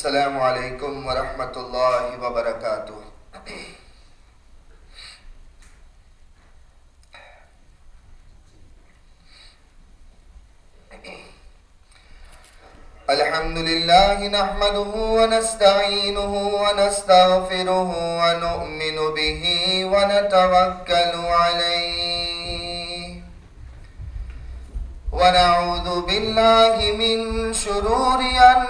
السلام علیکم ورحمۃ اللہ وبرکاتہ الحمد لله نحمده ونستعينه ونستغفره ونؤمن به ونتوكل عليه. ونعوذ بالله من شرور أنفسنا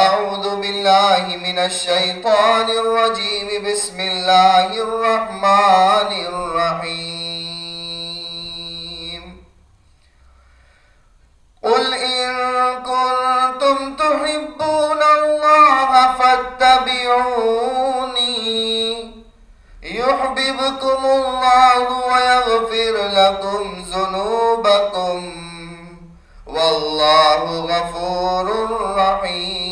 أعوذ بالله من الشيطان الرجيم. بسم الله الرحمن الرحيم. قل إن كنتم تحبون الله فاتبعوني. يحببكم الله ويغفر لكم ذنوبكم. والله غفور رحيم.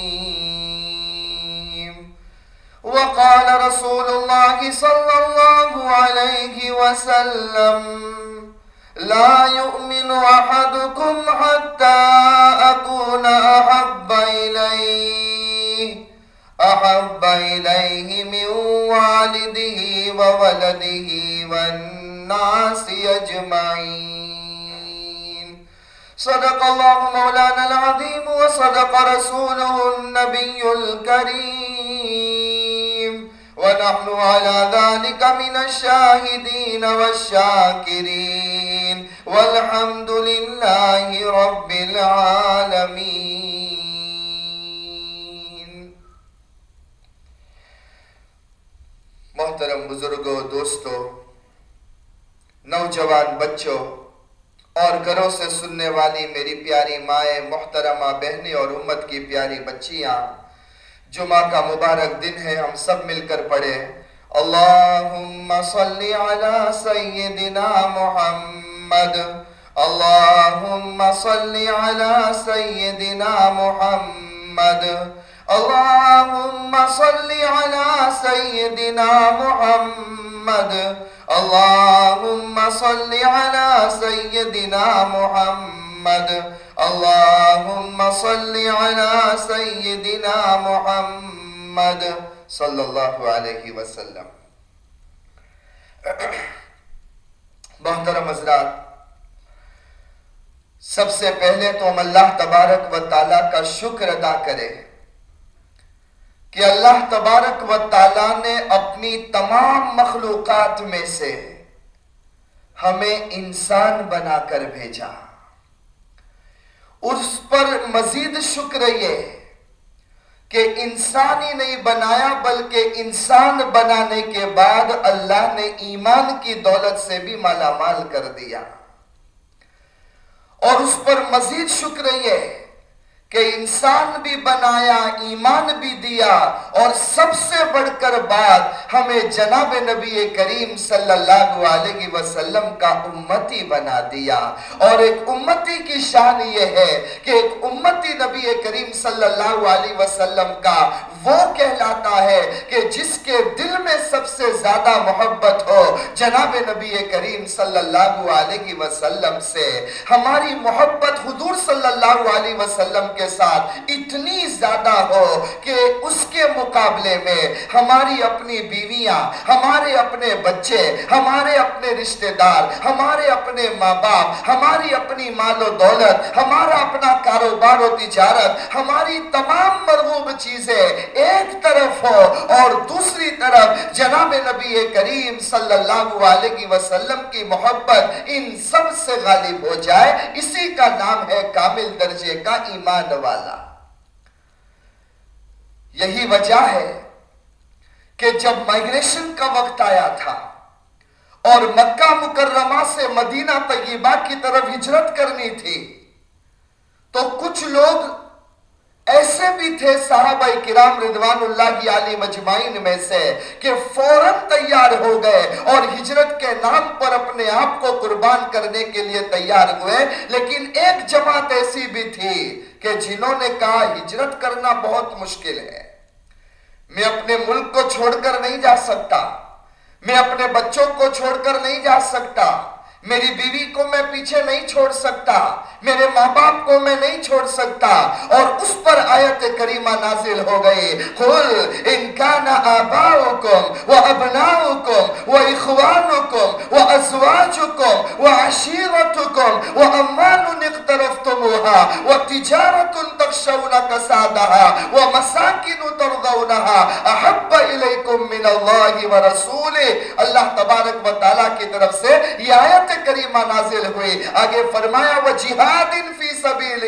وقال رسول الله صلى الله عليه وسلم لا يؤمن أحدكم حتى أكون أحب إليه أحب إليه من والده وولده والناس أجمعين. صدق الله مولانا العظيم وصدق رسوله النبي الكريم. ونحن على ذلك من الشاهدين والشاكرين. والحمد لله رب العالمين. محترم بزرگوں دوستوں نوجوان بچوں اور گھروں سے سننے والی میری پیاری مائیں محترمہ بہنیں اور امت کی پیاری بچیاں جمعہ کا مبارک دن ہے، ہم سب مل کر پڑھے اللہم صلی علی سیدنا محمد۔ اللہم صلی علی سیدنا محمد۔ اللہم صلی علی سیدنا محمد۔ اللہم صلی علی سیدنا محمد۔ اللہم صلی علی سیدنا محمد صلی اللہ علیہ وسلم. محترم حضرات، سب سے پہلے تو ہم اللہ تبارک و تعالیٰ کا شکر ادا کریں کہ اللہ تبارک و تعالیٰ نے اپنی تمام مخلوقات میں سے ہمیں انسان بنا کر بھیجا۔ اس پر مزید شکر یہ کہ انسان ہی نہیں بنایا بلکہ انسان بنانے کے بعد اللہ نے ایمان کی دولت سے بھی مالا مال کر دیا اور اس پر مزید شکر یہ کہ انسان بھی بنایا، ایمان بھی دیا اور سب سے بڑھ کر بات ہمیں جناب نبی کریم صلی اللہ علیہ وسلم کا امتی بنا دیا۔ اور ایک امتی کی شان یہ ہے کہ ایک امتی نبی کریم صلی اللہ علیہ وسلم کا وہ کہلاتا ہے کہ جس کے دل میں سب سے زیادہ محبت ہو جناب نبی کریم صلی اللہ علیہ وسلم سے۔ ہماری محبت حضور صلی اللہ علیہ وسلم کے ساتھ اتنی زیادہ ہو کہ اس کے مقابلے میں ہماری اپنی بیویاں، ہمارے اپنے بچے، ہمارے اپنے رشتہ دار، ہمارے اپنے ماں باپ، ہماری اپنی مال و دولت، ہمارا اپنا کاروبار و تجارت، ہماری تمام مرغوب چیزیں ایک طرف ہو اور دوسری طرف جناب نبی کریم صلی اللہ علیہ وسلم کی محبت ان سب سے غالب ہو جائے۔ اسی کا نام ہے کامل درجے کا ایمان۔ والا یہی وجہ ہے کہ جب مائگریشن کا وقت آیا تھا اور مکہ مکرمہ سے مدینہ طیبہ کی طرف ہجرت کرنی تھی، تو کچھ لوگ ایسے بھی تھے صحابہ کرام رضوان اللہ علی مجمعین میں سے کہ فوراں تیار ہو گئے اور ہجرت کے نام پر اپنے آپ کو قربان کرنے کے لیے تیار ہوئے۔ لیکن ایک جماعت ایسی بھی تھی کہ جنہوں نے کہا ہجرت کرنا بہت مشکل ہے۔ میں اپنے ملک کو چھوڑ کر نہیں جا سکتا۔ میں اپنے بچوں کو چھوڑ کر نہیں جا سکتا۔ میری بیوی کو میں پیچھے نہیں چھوڑ سکتا، میرے ماں باپ کو میں نہیں چھوڑ سکتا، اور اس پر آیت کریمہ نازل ہو گئی۔ قل ان کان آباؤکم و ابناؤکم و اخوانکم و ازواجکم و عشیرتکم و امان اقترفتموها و تجارت تخشون کسادها و مساکن ترضونها احب الیکم من اللہ و رسول اللہ تبارک و تعالیٰ کی طرف سے یہ آیت آیت کریمہ نازل ہوئی۔ آگے فرمایا، وہ جہاد فی سبیلہ۔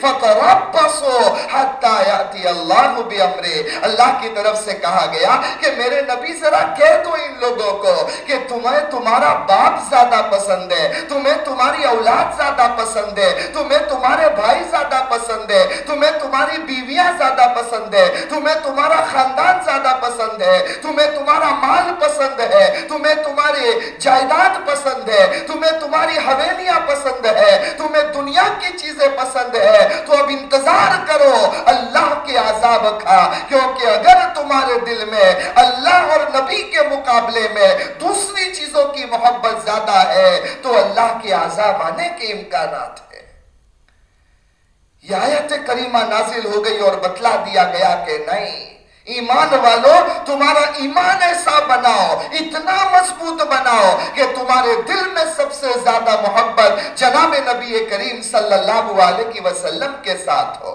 فتربصو حتی یاتی اللہ بی امرے اللہ کی طرف سے کہا گیا کہ میرے نبی ذرا کہہ دو ان لوگوں کو کہ تمہیں تمہارا باپ زیادہ پسند ہے، تمہیں تمہاری اولاد زیادہ پسند ہے، تمہیں تمہارے بھائی زیادہ پسند ہے، تمہیں تمہاری بیویاں زیادہ پسند ہے، تمہیں تمہارا خاندان زیادہ پسند ہے، تمہیں تمہارا مال پسند ہے، تمہیں تمہارے جائیداد پسند ہے تمہیں تمہاری حویلیاں پسند ہے، تمہیں دنیا کی چیزیں پسند ہے، تو اب انتظار کرو اللہ کے عذاب کھا کیونکہ اگر تمہارے دل میں اللہ اور نبی کے مقابلے میں دوسری چیزوں کی محبت زیادہ ہے، تو اللہ کے عذاب آنے کے امکانات ہے یہ آیت کریمہ نازل ہو گئی اور بتلا دیا گیا کہ نہیں۔ ایمان والو، تمہارا ایمان ایسا بناؤ، اتنا مضبوط بناؤ کہ تمہارے دل میں سب سے زیادہ محبت جناب نبی کریم صلی اللہ علیہ وسلم کے ساتھ ہو۔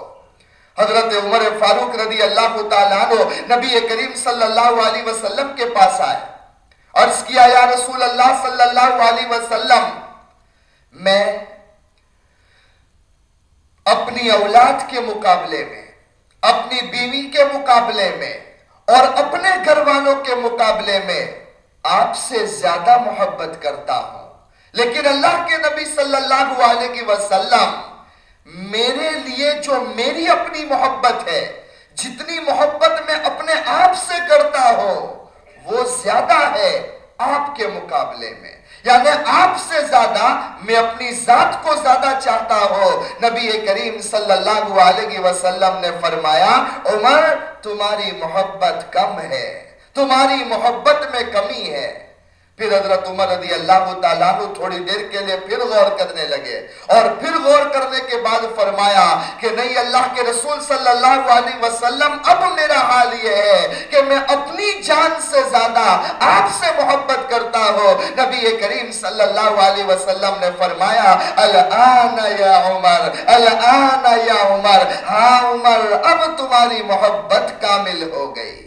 حضرت عمر فاروق رضی اللہ تعالیٰ عنہ نبی کریم صلی اللہ علیہ وسلم کے پاس آئے۔ عرض کیا، یا رسول اللہ صلی اللہ علیہ وسلم، میں اپنی اولاد کے مقابلے میں اپنی بیوی کے مقابلے میں اور اپنے گھر والوں کے مقابلے میں آپ سے زیادہ محبت کرتا ہوں۔ لیکن اللہ کے نبی صلی اللہ علیہ وسلم میرے لیے جو میری اپنی محبت ہے، جتنی محبت میں اپنے آپ سے کرتا ہوں، وہ زیادہ ہے آپ کے مقابلے میں۔ یعنی آپ سے زیادہ میں اپنی ذات کو زیادہ چاہتا ہوں۔ نبی کریم صلی اللہ علیہ وسلم نے فرمایا، عمر، تمہاری محبت کم ہے، تمہاری محبت میں کمی ہے۔ پھر حضرت عمر رضی اللہ تعالیٰ تھوڑی دیر کے لیے پھر غور کرنے لگے۔ اور پھر غور کرنے کے بعد فرمایا کہ نہیں، اللہ کے رسول صلی اللہ علیہ وسلم، اب میرا حال یہ ہے کہ میں اپنی جان سے زیادہ آپ سے محبت کرتا ہو نبی کریم صلی اللہ علیہ وسلم نے فرمایا الان یا عمر الان یا عمر ہاں عمر، اب تمہاری محبت کامل ہو گئی۔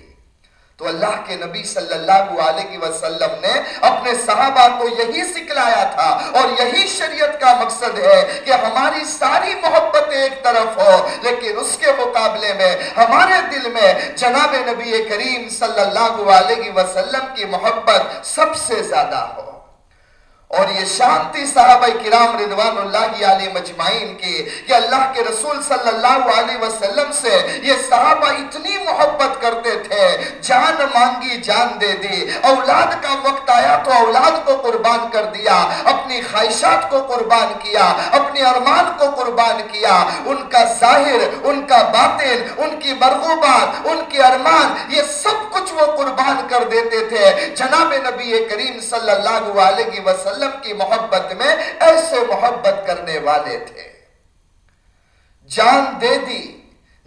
تو اللہ کے نبی صلی اللہ علیہ وسلم نے اپنے صحابہ کو یہی سکھلایا تھا اور یہی شریعت کا مقصد ہے کہ ہماری ساری محبت ایک طرف ہو، لیکن اس کے مقابلے میں ہمارے دل میں جناب نبی کریم صلی اللہ علیہ وسلم کی محبت سب سے زیادہ ہو۔ اور یہ شانتی صحابہ کرام رضوان اللہ علیہ مجمعین کی کہ اللہ کے رسول صلی اللہ علیہ وسلم سے یہ صحابہ اتنی محبت کرتے تھے، جان مانگی، جان دے دی۔ اولاد کا وقت آیا تو اولاد کو قربان کر دیا، اپنی خواہشات کو قربان کیا اپنے ارمان کو قربان کیا۔ ان کا ظاہر، ان کا باطن، ان کی مرغوبات، ان کے ارمان، یہ سب کچھ وہ قربان کر دیتے تھے۔ جناب نبی کریم صلی اللہ علیہ وسلم وسلم کی محبت میں ایسے محبت کرنے والے تھے۔ جان دے دی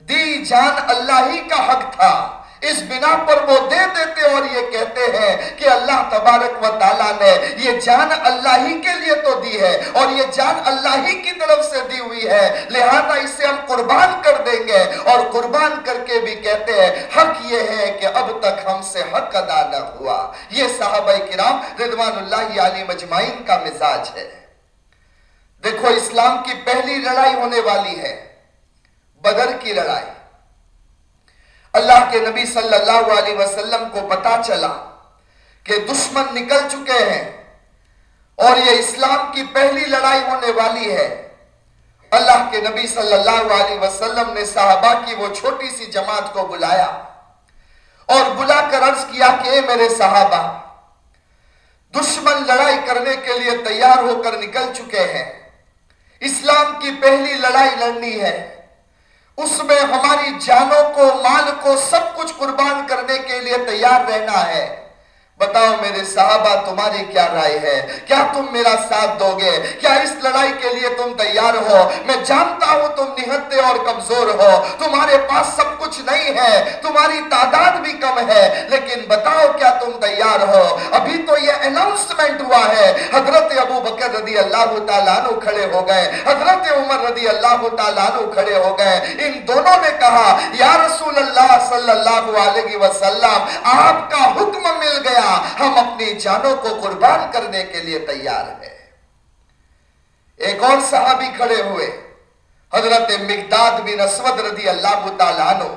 دی جان اللہ ہی کا حق تھا۔ اس بنا پر وہ دے دیتے اور یہ کہتے ہیں کہ اللہ تبارک و تعالیٰ نے یہ جان اللہ ہی کے لیے تو دی ہے اور یہ جان اللہ ہی کی طرف سے دی ہوئی ہے۔ لہذا اسے ہم قربان کر دیں گے اور قربان کر کے بھی کہتے ہیں، حق یہ ہے کہ اب تک ہم سے حق ادا نہ ہوا۔ یہ صحابہ کرام رضوان اللہ علی مجمعین کا مزاج ہے۔ دیکھو، اسلام کی پہلی لڑائی ہونے والی ہے، بدر کی لڑائی۔ اللہ کے نبی صلی اللہ علیہ وسلم کو پتا چلا کہ دشمن نکل چکے ہیں اور یہ اسلام کی پہلی لڑائی ہونے والی ہے۔ اللہ کے نبی صلی اللہ علیہ وسلم نے صحابہ کی وہ چھوٹی سی جماعت کو بلایا اور بلا کر عرض کیا کہ اے میرے صحابہ، دشمن لڑائی کرنے کے لیے تیار ہو کر نکل چکے ہیں۔ اسلام کی پہلی لڑائی لڑنی ہے۔ اس میں ہماری جانوں کو، مال کو سب کچھ قربان کرنے کے لیے تیار رہنا ہے۔ بتاؤ میرے صحابہ، تمہاری کیا رائے ہے؟ کیا تم میرا ساتھ دو گے؟ کیا اس لڑائی کے لیے تم تیار ہو؟ میں جانتا ہوں تم نہتے اور کمزور ہو۔ تمہارے پاس سب کچھ نہیں ہے، تمہاری تعداد بھی کم ہے، لیکن بتاؤ کیا تم تیار ہو؟ ابھی تو یہ اناؤنسمنٹ ہوا ہے۔ حضرت ابو بکر رضی اللہ تعالیٰ عنہ کھڑے ہو گئے۔ حضرت عمر رضی اللہ تعالیٰ عنہ کھڑے ہو گئے۔ ان دونوں نے کہا، یا رسول اللہ صلی اللہ علیہ وسلم، آپ کا حکم مل گیا ہم اپنی جانوں کو قربان کرنے کے لیے تیار ہیں۔ ایک اور صحابی کھڑے ہوئے، حضرت مقداد بن اسود رضی اللہ تعالیٰ عنہ،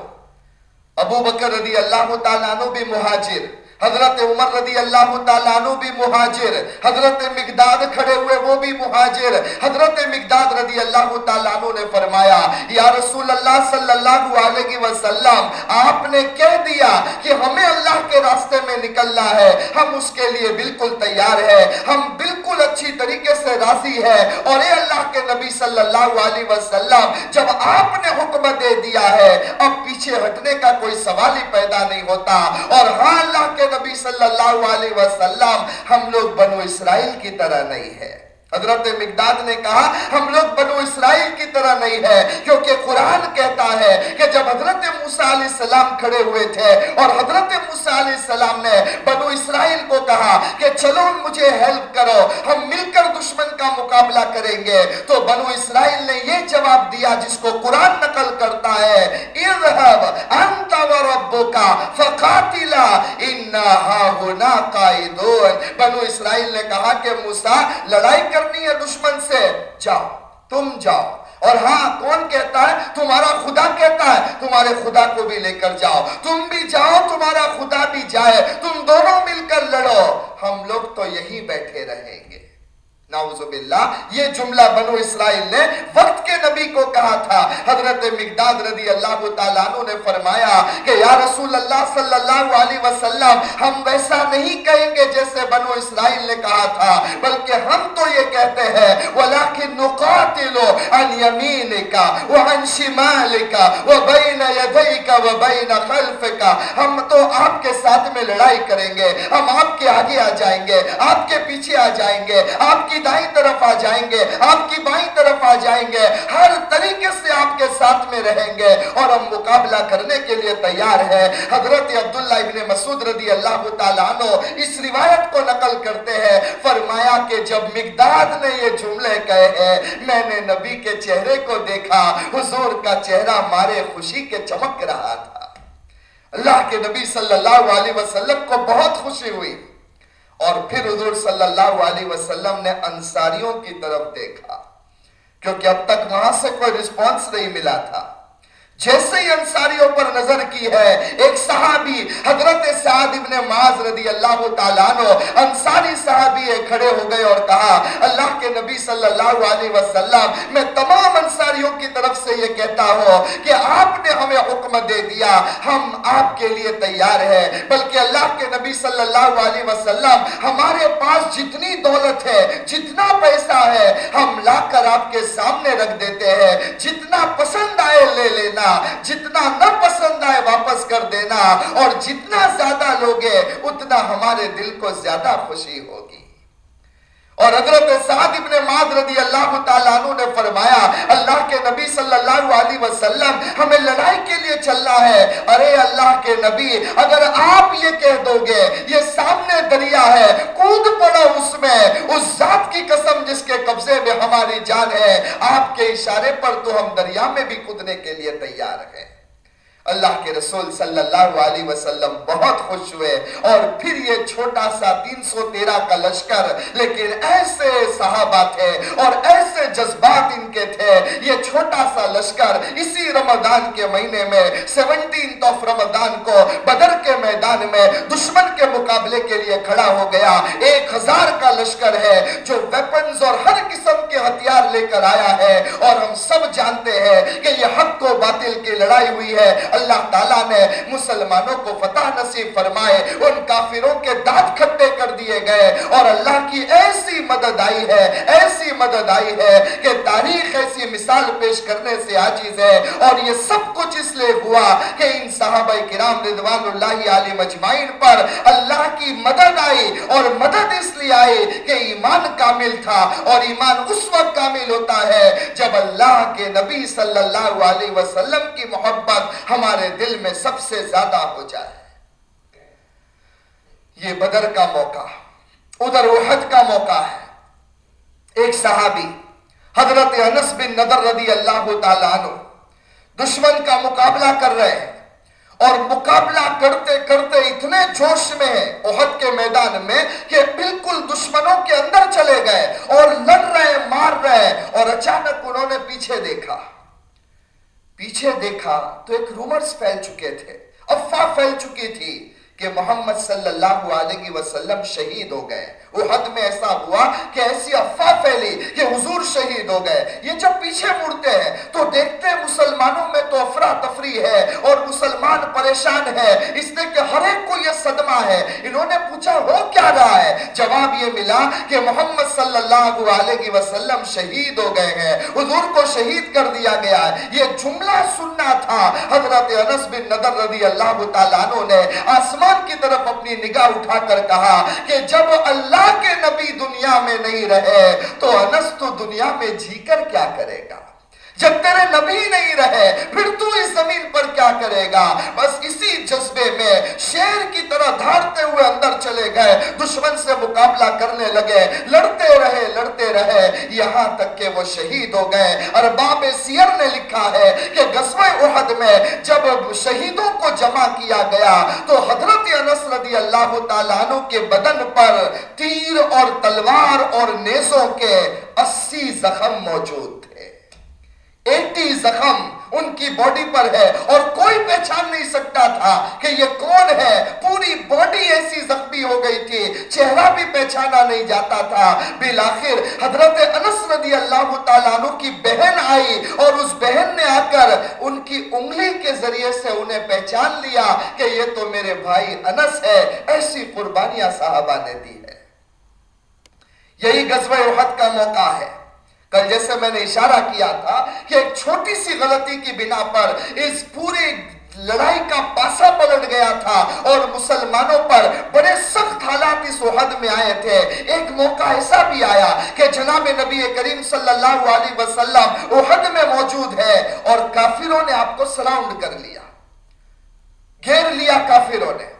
ابو بکر رضی اللہ تعالیٰ عنہ بھی مہاجر۔ حضرت عمر رضی اللہ تعالیٰ عنہ بھی مہاجر، حضرت مقداد کھڑے ہوئے وہ بھی مہاجر، حضرت مقداد رضی اللہ تعالیٰ عنہ نے فرمایا، یا رسول اللہ صلی اللہ علیہ وسلم، آپ نے کہہ دیا کہ ہمیں اللہ کے راستے میں نکلنا ہے، ہم اس کے لیے بالکل تیار ہے ہم بالکل اچھی طریقے سے راضی ہے اور اے اللہ کے نبی صلی اللہ علیہ وسلم، جب آپ نے حکم دے دیا ہے، اب پیچھے ہٹنے کا کوئی سوال ہی پیدا نہیں ہوتا۔ اور ہاں اللہ کے نبی صلی اللہ علیہ وسلم ہم لوگ بنو اسرائیل کی طرح نہیں ہے۔ حضرت مقداد نے کہا، ہم لوگ بنو اسرائیل کی طرح نہیں ہے کیونکہ قرآن کہتا ہے کہ جب حضرت موسیٰ علیہ السلام کھڑے ہوئے تھے اور حضرت موسیٰ علیہ السلام نے بنو اسرائیل کو کہا کہ چلو مجھے ہیلپ کرو، ہم مل کر دشمن کا مقابلہ کریں گے، تو بنو اسرائیل نے یہ جواب دیا جس کو قرآن نقل کرتا ہے، اِذْهَبْ أَنْتَ وَرَبُّكَ فَقَاتِلَا إِنَّا هَا قَائِدُونَ۔ بنو اسرائیل نے کہا کہ موسیٰ، لڑائی کر کرنی ہے دشمن سے۔ جاؤ، تم جاؤ۔ اور ہاں کون کہتا ہے؟ تمہارا خدا کہتا ہے، تمہارے خدا کو بھی لے کر جاؤ۔ تم بھی جاؤ، تمہارا خدا بھی جائے۔ تم دونوں مل کر لڑو۔ ہم لوگ تو یہی بیٹھے رہیں گے۔ نعوذ باللہ، یہ جملہ بنو اسرائیل نے وقت کے نبی کو کہا تھا۔ حضرت مقداد رضی اللہ تعالیٰ عنہ نے فرمایا کہ یا رسول اللہ صلی اللہ علیہ وسلم، ہم ویسا نہیں کہیں گے جیسے بنو اسرائیل نے کہا تھا، بلکہ ہم تو یہ کہتے ہیں، وَلَكِنْ نُقَاتِلُ عَنْ يَمِينِكَ وَعَنْ شِمَالِكَ وَبَيْنَ يَدَيْكَ وَبَيْنَ خَلْفِكَ۔ ہم تو آپ کے ساتھ میں لڑائی کریں گے، ہم آپ کے آگے آ جائیں گے، آپ کے پیچھے آ جائیں گے، آپ کی کی دائیں طرف آ جائیں گے، آپ کی بائیں طرف آ جائیں گے، ہر طریقے سے آپ کے ساتھ میں رہیں گے اور ہم مقابلہ کرنے کے لیے تیار ہیں۔ حضرت عبداللہ ابن مسعود رضی اللہ تعالیٰ عنہ اس روایت کو نقل کرتے ہیں، فرمایا کہ جب مقداد نے یہ جملے کہے ہیں، میں نے نبی کے چہرے کو دیکھا، حضور کا چہرہ مارے خوشی کے چمک رہا تھا۔ اللہ کے نبی صلی اللہ علیہ وسلم کو بہت خوشی ہوئی۔ اور پھر حضور صلی اللہ علیہ وسلم نے انصاریوں کی طرف دیکھا، کیونکہ اب تک وہاں سے کوئی رسپانس نہیں ملا تھا۔ جیسے ہی انصاریوں پر نظر کی ہے، ایک صحابی حضرت سعید ابن معاذ رضی اللہ تعالیٰ عنہ، انصاری صحابی کھڑے ہو گئے اور کہا، اللہ کے نبی صلی اللہ علیہ وسلم، میں تمام انصاریوں کی طرف سے یہ کہتا ہوں کہ آپ نے ہمیں حکم دے دیا، ہم آپ کے لیے تیار ہیں، بلکہ اللہ کے نبی صلی اللہ علیہ وسلم ہمارے پاس جتنی دولت ہے، جتنا پیسہ ہے، ہم لا کر آپ کے سامنے رکھ دیتے ہیں، جتنا پسند آئے لے لینا جتنا نہ پسند آئے واپس کر دینا، اور جتنا زیادہ لوگے، اتنا ہمارے دل کو زیادہ خوشی ہوگی۔ اور حضرت سعد ابن ماد رضی اللہ تعالیٰ عنہ نے فرمایا، اللہ کے نبی صلی اللہ علیہ وسلم ہمیں لڑائی کے لیے چلنا ہے۔ ارے اللہ کے نبی، اگر آپ یہ کہہ دو گے، یہ سامنے دریا ہے، کود پڑا اس میں۔ اس ذات کی قسم جس کے قبضے میں ہماری جان ہے، آپ کے اشارے پر تو ہم دریا میں بھی کودنے کے لیے تیار ہیں۔ اللہ کے رسول صلی اللہ علیہ وسلم بہت خوش ہوئے اور پھر یہ چھوٹا سا تین سو تیرہ کا لشکر، لیکن ایسے صحابہ تھے اور ایسے جذبات ان کے تھے۔ یہ چھوٹا سا لشکر اسی رمضان کے مہینے میں، سیونٹین آف رمضان کو بدر کے میدان میں دشمن کے مقابلے کے لیے کھڑا ہو گیا۔ ایک ہزار کا لشکر ہے جو ویپنز اور ہر قسم کے ہتھیار لے کر آیا ہے اور ہم سب جانتے ہیں کہ یہ حق کو باطل کی لڑائی ہوئی ہے۔ اللہ تعالیٰ نے مسلمانوں کو فتح نصیب فرمائے، ان کافروں کے دانت کھٹے کر دیے گئے۔ اور اللہ کی ایسی مدد آئی ہے، ایسی مدد آئی ہے کہ تاریخ ایسی مثال پیش کرنے سے عاجز ہے۔ اور یہ سب کچھ اس لیے ہوا کہ ان صحابہ کرام رضوان اللہ علی مجمعین پر اللہ کی مدد آئی۔ اور مدد اس لیے آئی کہ ایمان کامل تھا، اور ایمان اس وقت کامل ہوتا ہے جب اللہ کے نبی صلی اللہ علیہ وسلم کی محبت ہم ہمارے دل میں سب سے زیادہ ہو جائے۔ یہ بدر کا موقع، ادھر احد کا موقع ہے۔ ایک صحابی، حضرت انس بن نظر رضی اللہ تعالیٰ عنہ، دشمن کا مقابلہ کر رہے ہیں۔ اور مقابلہ کرتے کرتے اتنے جوش میں ہیں احد کے میدان میں کہ بالکل دشمنوں کے اندر چلے گئے اور لڑ رہے، مار رہے اور اچانک انہوں نے پیچھے دیکھا۔ پیچھے دیکھا تو ایک رومرز پھیل چکے تھے افواہ پھیل چکی تھی۔ کہ محمد صلی اللہ علیہ وسلم شہید ہو گئے۔ احد میں ایسا ہوا کہ ایسی افواہ پھیلی کہ حضور شہید ہو گئے۔ یہ جب پیچھے مڑتے ہیں تو دیکھتے ہیں مسلمانوں میں تو افرا تفری ہے اور مسلمان پریشان ہے اس نے کہ ہر ایک کو یہ صدمہ ہے۔ انہوں نے پوچھا، ہو کیا رہا ہے؟ جواب یہ ملا کہ محمد صلی اللہ علیہ وسلم شہید ہو گئے ہیں۔ حضور کو شہید کر دیا گیا ہے۔ یہ جملہ سننا تھا۔ حضرت انس بن نظر رضی اللہ تعالیٰ عنہ نے آسمان کی طرف اپنی نگاہ اٹھا کر کہا کہ جب اللہ کے نبی دنیا میں نہیں رہے تو انس تو دنیا میں جھی کر کیا کرے گا؟ جب تیرے نبی نہیں رہے، پھر تو اس زمین پر کیا کرے گا؟ بس اسی جذبے میں شیر کی طرح دھارتے ہوئے اندر چلے گئے، دشمن سے مقابلہ کرنے لگے، لڑتے رہے لڑتے رہے، یہاں تک کہ وہ شہید ہو گئے۔ ارباب سیر نے لکھا ہے کہ غزوہ احد میں جب شہیدوں کو جمع کیا گیا، تو حضرت انس رضی اللہ تعالیٰ عنہ کے بدن پر تیر اور تلوار اور نیزوں کے اسی زخم موجود تھے۔ ایٹی زخم ان کی باڈی پر ہے اور کوئی پہچان نہیں سکتا تھا کہ یہ کون ہے پوری باڈی ایسی زخمی ہو گئی تھی چہرہ بھی پہچانا نہیں جاتا تھا بالآخر حضرت انس رضی اللہ تعالیٰ عنہ کی بہن آئی اور اس بہن نے آ کر ان کی انگلی کے ذریعے سے انہیں پہچان لیا کہ یہ تو میرے بھائی انس ہے ایسی قربانیاں صحابہ نے دی ہے یہی غزوہ احد کا موقع ہے جیسے میں نے اشارہ کیا تھا کہ ایک چھوٹی سی غلطی کی بنا پر اس پوری لڑائی کا پاسا پلٹ گیا تھا اور مسلمانوں پر بڑے سخت حالات اس وحد میں آئے تھے۔ ایک موقع ایسا بھی آیا کہ جناب نبی کریم صلی اللہ علیہ وسلم وحد میں موجود ہے اور کافروں نے آپ کو سراؤنڈ کر لیا۔ گھیر لیا کافروں نے۔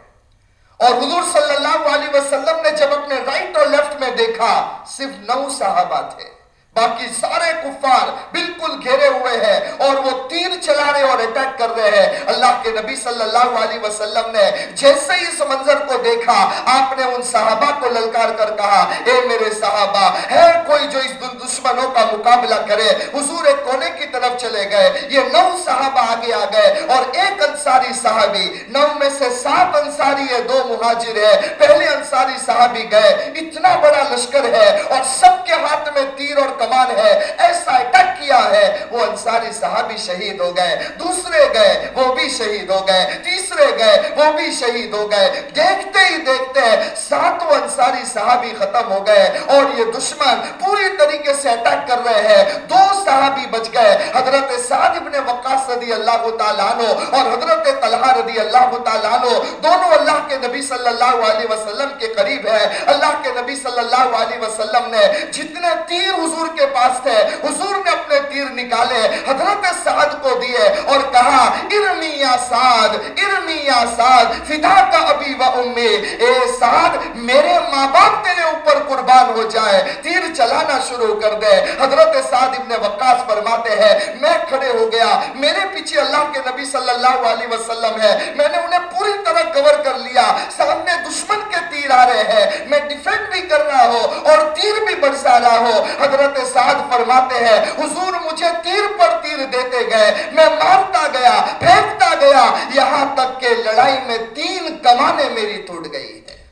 اور حضور صلی اللہ علیہ وسلم نے جب اپنے رائٹ اور لیفٹ میں دیکھا، صرف نو صحابہ تھے۔ باقی سارے کفار بالکل گھیرے ہوئے ہیں اور وہ تیر چلا رہے اور اٹیک کر رہے ہیں۔ اللہ کے نبی صلی اللہ علیہ وسلم نے جیسے ہی اس منظر کو دیکھا، آپ نے ان صحابہ کو للکار کر کہا، اے میرے صحابہ، ہے کوئی جو اس دشمنوں کا مقابلہ کرے؟ حضور ایک کونے کی طرف چلے گئے، یہ نو صحابہ آگے آ گئے اور ایک انصاری صحابی، نو میں سے سات انصاری ہے دو مہاجر ہے پہلے انصاری صحابی گئے، اتنا بڑا لشکر ہے اور سب کے ہاتھ میں تیر اور کمان ہے، ایسا اٹک کیا ہے، وہ انساری صحابی شہید ہو گئے، دوسرے گئے، وہ بھی شہید ہو گئے، تیسرے گئے، وہ بھی شہید ہو گئے۔ دیکھتے ہی دیکھتے ساتوں انساری صحابی ختم ہو گئے اور یہ دشمن پوری طریقے سے اٹک کر رہے ہیں۔ دو صحابی بچ گئے، حضرت سعد ابن وقاص رضی اللہ تعالیٰ عنہ اور حضرت طلحہ رضی اللہ تعالیٰ عنہ۔ دونوں اللہ کے نبی صلی اللہ علیہ وسلم کے قریب ہے اللہ کے نبی صلی اللہ علیہ وسلم نے جتنے تیر حضور کے پاس تھے۔ حضور نے اپنے تیر نکالے، حضرت سعد کو دیے اور کہا ارمی یا سعد ارمی یا سعد فدا کا ابی و امی۔ اے سعد، میرے ماں باپ تیرے اوپر قربان ہو جائے، تیر چلانا شروع کر دے۔ حضرت سعد ابن وقاص فرماتے ہیں، میں کھڑے ہو گیا، میرے پیچھے اللہ کے نبی صلی اللہ علیہ وسلم ہے۔ میں نے انہیں پوری طرح کور کر لیا۔ سامنے دشمن آ رہے ہیں۔ میں ڈیفینڈ بھی کرنا ہو اور تیر بھی برسانا ہو۔ حضرت سعد فرماتے ہیں، حضور مجھے تیر پر تیر دیتے گئے۔ میں مارتا گیا، پھینکتا گیا۔ یہاں تک کہ لڑائی میں تین کمانے میری ٹوٹ گئی ہے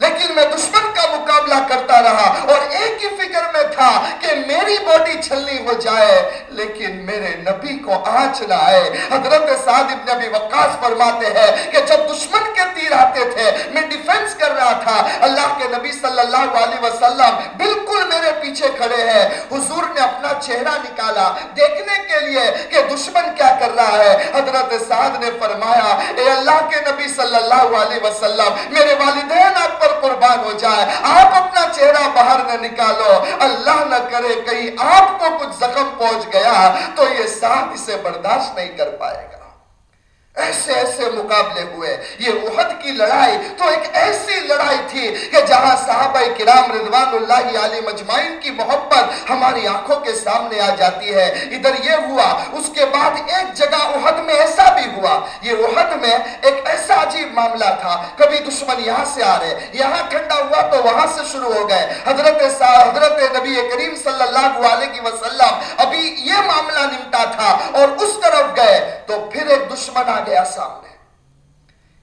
لیکن میں دشمن کا مقابلہ کرتا رہا اور ایک ہی فکر میں تھا کہ میری باڈی چھلنی ہو جائے، لیکن میرے نبی کو آنچ نہ آئے۔ حضرت سعد ابن ابی وقاص فرماتے ہیں کہ جب دشمن کے تیر آتے تھے، میں ڈیفنس کر رہا تھا۔ اللہ کے نبی صلی اللہ علیہ وسلم بالکل میرے پیچھے کھڑے ہیں۔ حضور نے اپنا چہرہ نکالا دیکھنے کے لیے کہ دشمن کیا کر رہا ہے۔ حضرت سعد نے فرمایا، اے اللہ کے نبی صلی اللہ علیہ وسلم، میرے والدین آپ پر پر قربان ہو جائے، آپ اپنا چہرہ باہر نہ نکالو۔ اللہ نہ کرے کہیں آپ کو کچھ زخم پہنچ گیا تو یہ ساتھ اسے برداشت نہیں کر پائے گا۔ ایسے ایسے مقابلے ہوئے۔ یہ احد کی لڑائی تو ایک ایسی لڑائی تھی کہ جہاں صحابہ کرام رضوان اللہ علی مجمعین کی محبت ہماری آنکھوں کے سامنے آ جاتی ہے۔ ادھر یہ ہوا، اس کے بعد ایک جگہ احد میں ایسا بھی ہوا۔ یہ احد میں ایک ایسا عجیب معاملہ تھا۔ کبھی دشمن یہاں سے آ رہے، یہاں ٹھنڈا ہوا تو وہاں سے شروع ہو گئے۔ حضرت حضرت نبی کریم صلی اللہ علیہ وسلم ابھی یہ معاملہ نمٹا تھا اور اس طرف گئے۔ تو پھر ایک دشمن آ گیا سامنے۔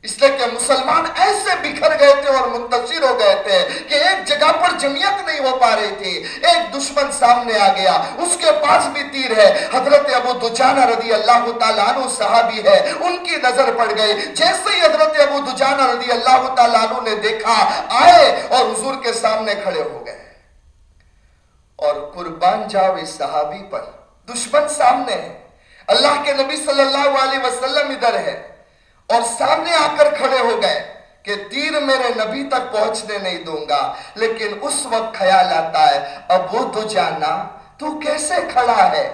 اس لیے کہ مسلمان ایسے بکھر گئے تھے اور منتصر ہو گئے تھے کہ ایک جگہ پر جمعیت نہیں ہو پا رہی تھی۔ ایک دشمن سامنے آ گیا۔ اس کے پاس بھی تیر ہے۔ حضرت ابو دجانہ رضی اللہ تعالیٰ عنہ صحابی ہے۔ ان کی نظر پڑ گئی۔ جیسے ہی حضرت ابو دجانہ رضی اللہ تعالیٰ عنہ نے دیکھا، آئے اور حضور کے سامنے کھڑے ہو گئے۔ اور قربان جاؤ اس صحابی پر دشمن سامنے ہے۔ اللہ کے نبی صلی اللہ علیہ وسلم ادھر ہے اور سامنے آ کر کھڑے ہو گئے کہ تیر میرے نبی تک پہنچنے نہیں دوں گا، لیکن اس وقت خیال آتا ہے ابو تو جانا، تو کیسے کھڑا ہے؟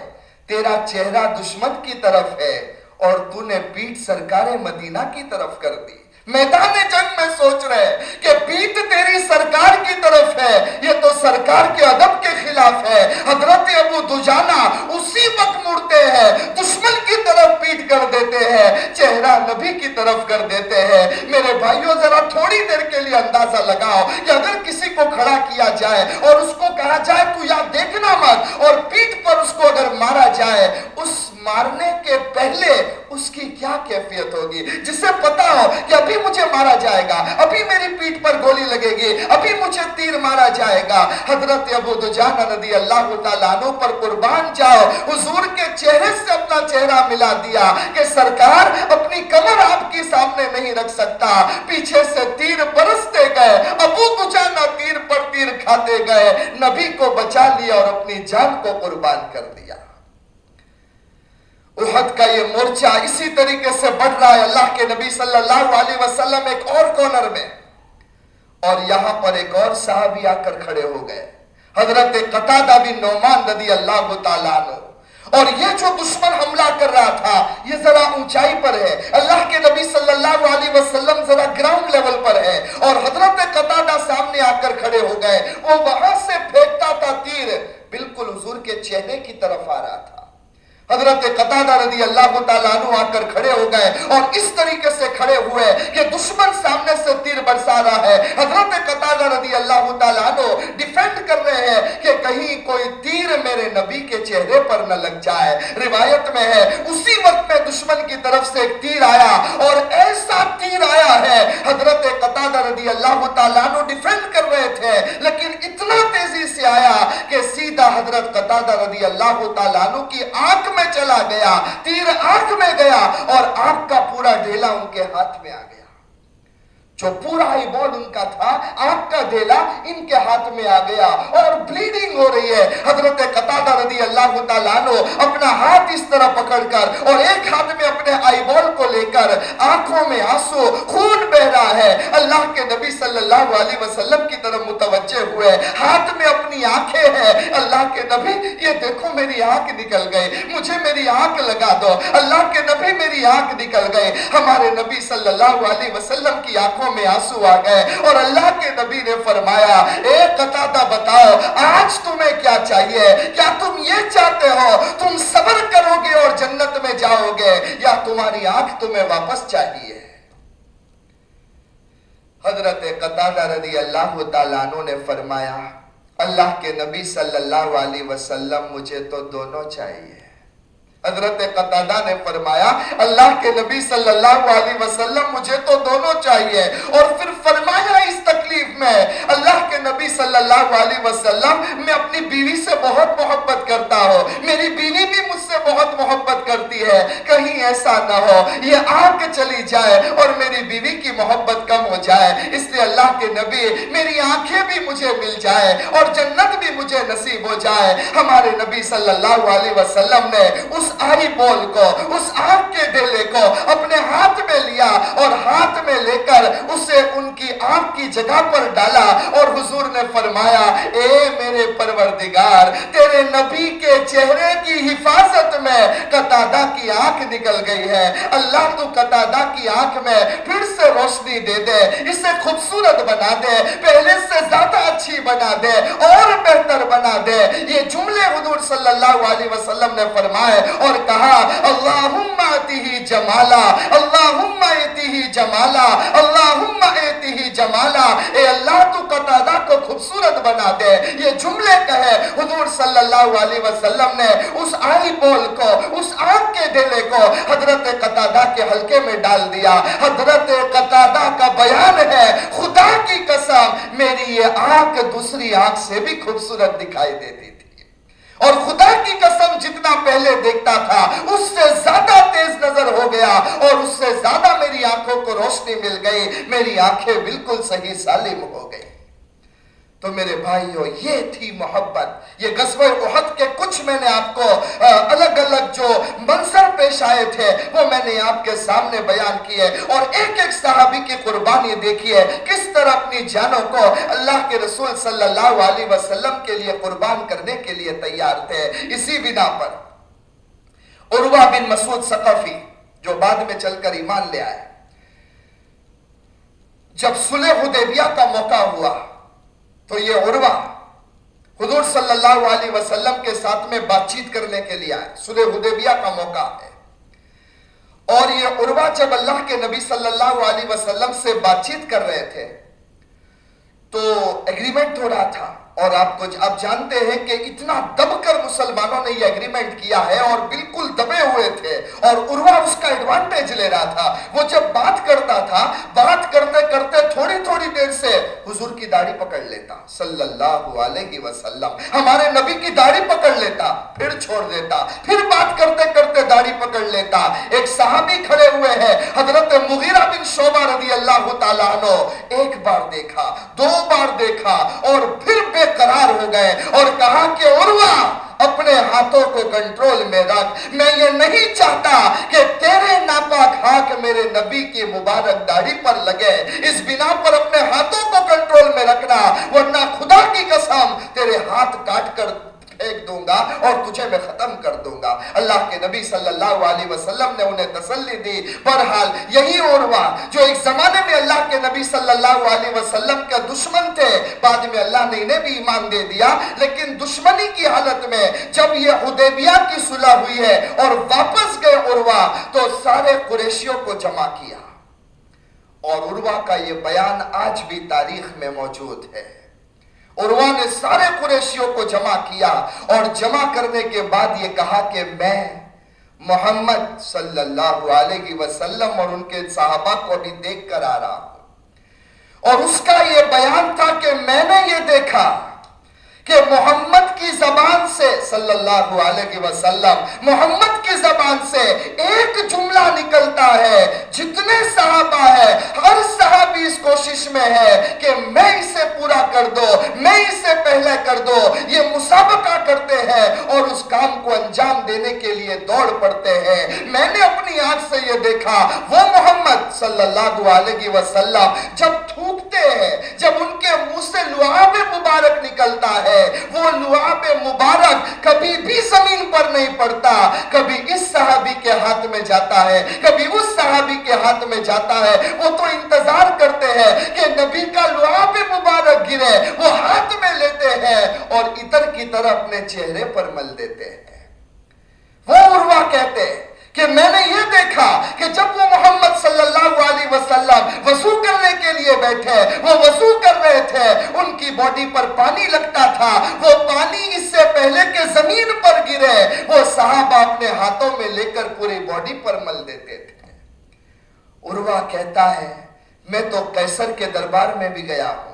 تیرا چہرہ دشمن کی طرف ہے اور تو نے پیٹ سرکار مدینہ کی طرف کر دی۔ میدان جنگ میں سوچ رہے کہ پیٹ تیری سرکار کی طرف ہے، یہ تو سرکار کے ادب کے خلاف ہے۔ حضرت ابو دجانا اسی وقت مڑتے ہیں، دشمن کی طرف پیٹ کر دیتے ہیں، چہرہ نبی کی طرف کر دیتے ہیں۔ میرے بھائیوں، ذرا تھوڑی دیر کے لیے اندازہ لگاؤ کہ اگر کسی کو کھڑا کیا جائے اور اس کو کہا جائے تو یا دیکھنا مت، اور پیٹ پر اس کو اگر مارا جائے، اس مارنے کے پہلے اس کی کیا کیفیت ہوگی؟ جسے پتا ہو کہ ابھی ابھی مجھے مارا جائے گا، ابھی میری پیٹ پر گولی لگے گی، ابھی مجھے تیر مارا جائے گا۔ حضرت ابو دجانہ رضی اللہ تعالیٰ عنہ پر قربان جاؤ۔ حضور کے چہرے سے اپنا چہرہ ملا دیا کہ سرکار اپنی کمر آپ کی سامنے نہیں رکھ سکتا۔ پیچھے سے تیر برستے گئے، ابو دجانہ تیر پر تیر کھاتے گئے۔ نبی کو بچا لیا اور اپنی جان کو قربان کر دیا۔ احد کا یہ مورچہ اسی طریقے سے بڑھ رہا ہے۔ اللہ کے نبی صلی اللہ علیہ وسلم ایک اور کونر میں۔ اور یہاں پر ایک اور صحابی آ کر کھڑے ہو گئے۔ حضرت قطادہ بن نعمان رضی اللہ تعالیٰ عنہ۔ اور یہ جو دشمن حملہ کر رہا تھا، یہ ذرا اونچائی پر ہے۔ اللہ کے نبی صلی اللہ علیہ وسلم ذرا گراؤنڈ لیول پر ہے۔ اور حضرت قطادہ سامنے آ کر کھڑے ہو گئے۔ وہ وہاں سے پھینکتا تھا تیر۔ بالکل حضور کے چہرے کی طرف آ رہا تھا۔ حضرت قطادہ رضی اللہ تعالیٰ عنہ آ کر کھڑے ہو گئے اور اس طریقے سے کھڑے ہوئے کہ دشمن سامنے سے تیر برسا رہا ہے۔ حضرت قطادہ رضی اللہ تعالیٰ عنہ ڈیفینڈ کر رہے ہیں کہ کہیں کوئی تیر میرے نبی کے چہرے پر نہ لگ جائے۔ روایت میں ہے، اسی وقت میں دشمن کی طرف سے ایک تیر آیا اور ایسا تیر آیا ہے، حضرت قطادہ رضی اللہ تعالیٰ عنہ ڈیفینڈ کر رہے تھے۔ لیکن اتنا تیزی سے آیا کہ سیدھا حضرت قطادہ رضی اللہ تعالیٰ عنہ کی آنکھ میں میں چلا گیا، تیر آنکھ میں گیا اور آنکھ کا پورا ڈھیلا ان کے ہاتھ میں آ گیا۔ جو پورا ہی بال ان کا تھا آنکھ کا ڈھیلا ان کے ہاتھ میں آ گیا اور بلیڈنگ ہو رہی ہے۔ حضرت قطادہ رضی اللہ تعالیٰ عنہ اپنا ہاتھ اس طرح پکڑ کر اور ایک ہاتھ میں اپنے آئی بال کو لے کر آنکھوں میں آنسو، خون بہ رہا ہے۔ اللہ کے نبی صلی اللہ علیہ وسلم کی طرف متوجہ ہوئے۔ ہاتھ میں اپنی آنکھیں ہیں۔ اللہ کے نبی، یہ دیکھو میری آنکھ نکل گئی۔ مجھے میری آنکھ لگا دو۔ اللہ کے نبی میری آنکھ نکل گئے۔ ہمارے نبی صلی اللہ علیہ وسلم کی آنکھوں آنکھوں میں آنسو آ گئے اور اللہ کے نبی نے فرمایا، اے قطادہ بتاؤ، آج تمہیں کیا چاہیے؟ کیا تم یہ چاہتے ہو؟ تم صبر کرو گے اور جنت میں جاؤ گے، یا تمہاری آنکھ تمہیں واپس چاہیے؟ حضرت قطادہ رضی اللہ تعالیٰ عنہ نے فرمایا، اللہ کے نبی صلی اللہ علیہ وسلم، مجھے تو دونوں چاہیے۔ حضرت قطادہ نے فرمایا، اللہ کے نبی صلی اللہ علیہ وسلم، مجھے تو دونوں چاہیے۔ اور پھر فرمایا اس تکلیف میں، اللہ کے نبی صلی اللہ علیہ وسلم، میں اپنی بیوی سے بہت محبت کرتا ہوں۔ میری بیوی بھی مجھ سے بہت محبت کرتی ہے۔ کہیں ایسا نہ ہو، یہ آگ چلی جائے اور میری بیوی کی محبت کم ہو جائے۔ اس لیے اللہ کے نبی، میری آنکھیں بھی مجھے مل جائے اور جنت بھی مجھے نصیب ہو جائے۔ ہمارے نبی صلی اللہ علیہ وسلم نے اس آئی بول کو، اس آنکھ کے ڈیلے کو اپنے ہاتھ میں لیا اور ہاتھ میں لے کر اسے ان کی آنکھ کی جگہ پر ڈالا اور حضور نے فرمایا، اے میرے پروردگار، تیرے نبی کے چہرے کی حفاظت میں قطادہ کی آنکھ نکل گئی ہے۔ اللہ تو قطادہ کی آنکھ میں پھر سے روشنی دے دے، اسے خوبصورت بنا دے، پہلے سے زیادہ اچھی بنا دے، اور بہتر بنا دے۔ یہ جملے حضور صلی اللہ علیہ وسلم نے فرمائے۔ اور کہا اللہم آتی جمالا اللہم آتی جمالا اللہم آتی جمالا اے اللہ، تو قطادہ کو خوبصورت بنا دے۔ یہ جملے کہے، حضور صلی اللہ علیہ وسلم نے اس آئی بول کو، اس آنکھ کے دلے کو حضرت قطادہ کے حلقے میں ڈال دیا۔ حضرت قطادہ کا بیان ہے، خدا کی قسم، میری یہ آنکھ دوسری آنکھ سے بھی خوبصورت دکھائی دیتی اور خدا کی قسم جتنا پہلے دیکھتا تھا، اس سے زیادہ تیز نظر ہو گیا اور اس سے زیادہ میری آنکھوں کو روشنی مل گئی، میری آنکھیں بالکل صحیح سالم ہو گئی تو میرے بھائیو، یہ تھی محبت، یہ غزوہ احد کے کچھ میں نے آپ کو الگ الگ جو منظر پیش آئے تھے، وہ میں نے آپ کے سامنے بیان کیے اور ایک ایک صحابی کی قربانی دیکھیے کس طرح اپنی جانوں کو اللہ کے رسول صلی اللہ علیہ وسلم کے لیے قربان کرنے کے لیے تیار تھے۔ اسی بنا پر عروہ بن مسعود ثقفی، جو بعد میں چل کر ایمان لے آئے، جب صلح حدیبیہ کا موقع ہوا تو یہ عروہ حضور صلی اللہ علیہ وسلم کے ساتھ میں بات چیت کرنے کے لیے آئے۔ سلح حدیبیہ کا موقع ہے۔ اور یہ عروہ جب اللہ کے نبی صلی اللہ علیہ وسلم سے بات چیت کر رہے تھے تو اگریمنٹ ہو رہا تھا۔ اور آپ کو آپ جانتے ہیں کہ اتنا دب کر مسلمانوں نے یہ اگریمنٹ کیا ہے اور بالکل دبے ہوئے تھے اور عروہ اس کا ایڈوانٹیج لے رہا تھا۔ وہ جب بات کرتا تھا، بات کرتے کرتے تھوڑی تھوڑی دیر سے حضور کی داڑھی پکڑ لیتا، صلی اللہ علیہ وسلم۔ ہمارے نبی کی داڑھی پکڑ لیتا، پھر چھوڑ دیتا، پھر بات کرتے کرتے داڑھی پکڑ لیتا۔ ایک صحابی کھڑے ہوئے ہیں، حضرت مغیرہ بن شعبہ رضی اللہ تعالیٰ عنہ۔ ایک بار دیکھا، دو بار دیکھا اور پھر بے قرار ہو گئے اور کہا کہ عروہ، اپنے ہاتھوں کو کنٹرول میں رکھ۔ میں یہ نہیں چاہتا کہ تیرے ناپاک ہاتھ میرے نبی کی مبارک داڑھی پر لگے۔ اس بنا پر اپنے ہاتھوں کو کنٹرول میں رکھنا، ورنہ خدا کی قسم تیرے ہاتھ کاٹ کر پھینک دوں گا اور تجھے میں ختم کر دوں گا۔ اللہ کے نبی صلی اللہ علیہ وسلم نے انہیں تسلی دی۔ برحال یہی عروہ جو ایک زمانے میں اللہ کے نبی صلی اللہ علیہ وسلم کا دشمن تھے، بعد میں اللہ نے انہیں بھی ایمان دے دیا۔ لیکن دشمنی کی حالت میں جب یہ حدیبیہ کی صلح ہوئی ہے اور واپس گئے عروہ تو سارے قریشیوں کو جمع کیا۔ اور عروہ کا یہ بیان آج بھی تاریخ میں موجود ہے۔ عروہ نے سارے قریشیوں کو جمع کیا اور جمع کرنے کے بعد یہ کہا کہ میں محمد صلی اللہ علیہ وسلم اور ان کے صحابہ کو بھی دیکھ کر آ رہا ہوں۔ اور اس کا یہ بیان تھا کہ میں نے یہ دیکھا کہ محمد کی زبان سے صلی اللہ علیہ وسلم، محمد کی زبان سے ایک جملہ نکلتا ہے، جتنے صحابہ ہے ہر صحابی اس کوشش میں ہے کہ میں اسے پورا کر دو، میں اسے پہلے کر دو، یہ مسابقہ کرتے ہیں اور اس کام کو انجام دینے کے لیے دوڑ پڑتے ہیں۔ میں نے اپنی آنکھ سے یہ دیکھا، وہ محمد صلی اللہ علیہ وسلم جب تھوکتے ہیں، جب ان کے منہ سے لعاب مبارک نکلتا ہے وہ لعاب مبارک کبھی بھی زمین پر نہیں پڑتا، کبھی اس صحابی کے ہاتھ میں جاتا ہے، کبھی اس صحابی کے ہاتھ میں جاتا ہے۔ وہ تو انتظار کرتے ہیں کہ نبی کا لعاب مبارک گرے، وہ ہاتھ میں لیتے ہیں اور ادھر کی طرف اپنے چہرے پر مل دیتے ہیں۔ وہ عروہ کہتے ہیں کہ میں نے یہ دیکھا کہ جب وہ محمد صلی اللہ علیہ وسلم وضو کرنے کے لیے بیٹھے، وہ وضو کر رہے تھے، ان کی باڈی پر پانی لگتا تھا، وہ پانی اس سے پہلے کہ زمین پر گرے، وہ صحابہ اپنے ہاتھوں میں لے کر پوری باڈی پر مل دیتے تھے۔ عروہ کہتا ہے، میں تو قیصر کے دربار میں بھی گیا ہوں۔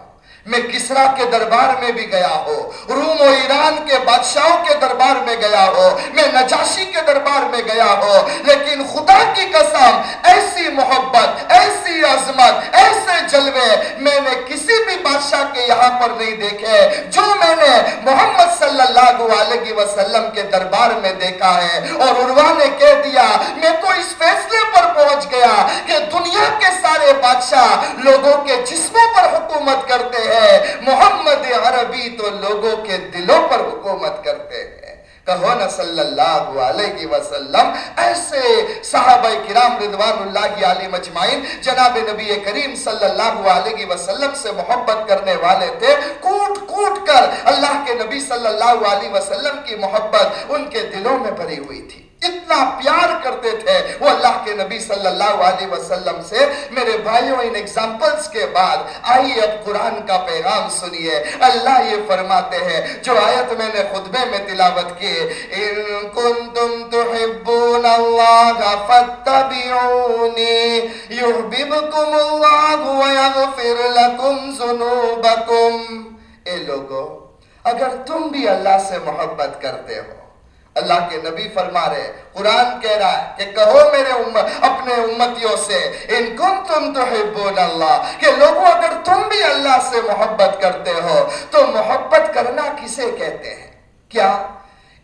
میں کسرا کے دربار میں بھی گیا ہو، روم و ایران کے بادشاہوں کے دربار میں گیا ہو، میں نجاشی کے دربار میں گیا ہو، لیکن خدا کی قسم، ایسی محبت، ایسی عظمت، ایسے جلوے میں نے کسی بھی بادشاہ کے یہاں پر نہیں دیکھے۔ جو میں نے محمد صلی اللہ علیہ وسلم کے دربار میں دیکھا ہے اور عروہ نے کہہ دیا، میں تو اس فیصلے پر پہنچ گیا کہ دنیا کے سارے بادشاہ لوگوں کے جسموں پر حکومت کرتے ہیں۔ ہے۔ محمد عربی تو لوگوں کے دلوں پر حکومت کرتے ہیں۔ کہو نا صلی اللہ علیہ وسلم، ایسے صحابہ کرام رضوان اللہ علیہ مجمعین، جناب نبی کریم صلی اللہ علیہ وسلم سے محبت کرنے والے تھے۔ کوٹ کوٹ کر اللہ کے نبی صلی اللہ علیہ وسلم کی محبت ان کے دلوں میں بھری ہوئی تھی۔ اتنا پیار کرتے تھے، وہ اللہ کے نبی صلی اللہ علیہ وسلم سے۔ میرے بھائیوں، ان ایگزامپلز کے بعد آئیے اب قرآن کا پیغام سنیے۔ اللہ یہ فرماتے ہیں، جو آیت میں نے خطبے میں تلاوت کی، ان کنتم تحبون اللہ فاتبعونی یحببکم اللہ ویغفر لکم ذنوبکم۔ اے لوگو، اگر تم بھی اللہ سے محبت کرتے ہو اللہ کے نبی فرما رہے قرآن کہہ رہا ہے کہ کہو میرے امت، اپنے امتیوں سے، ان کن تم تحبون اللہ، کہ لوگوں، اگر تم بھی اللہ سے محبت کرتے ہو، تو محبت کرنا کسے کہتے ہیں؟ کیا؟